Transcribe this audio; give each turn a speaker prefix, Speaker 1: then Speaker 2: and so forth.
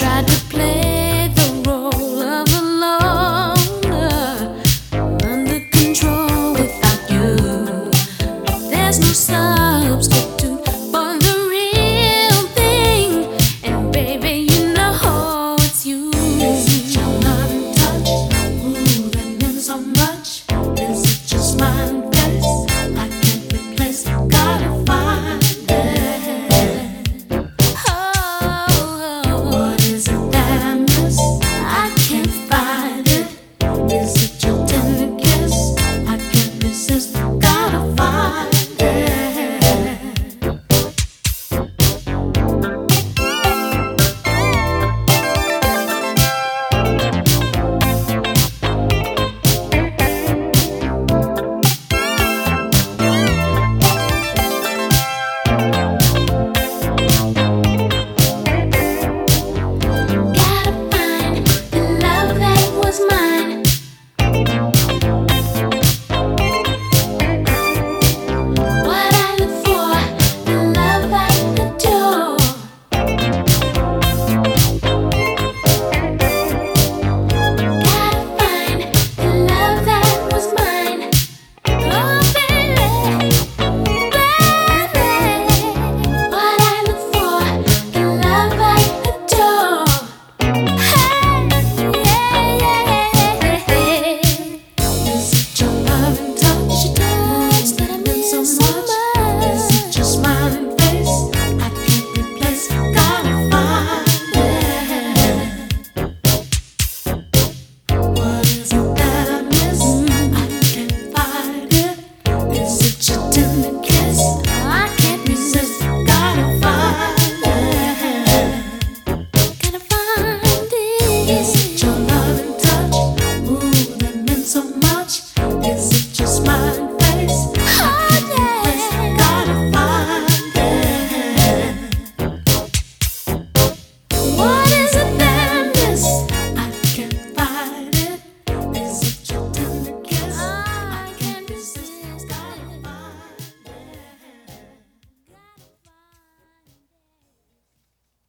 Speaker 1: tried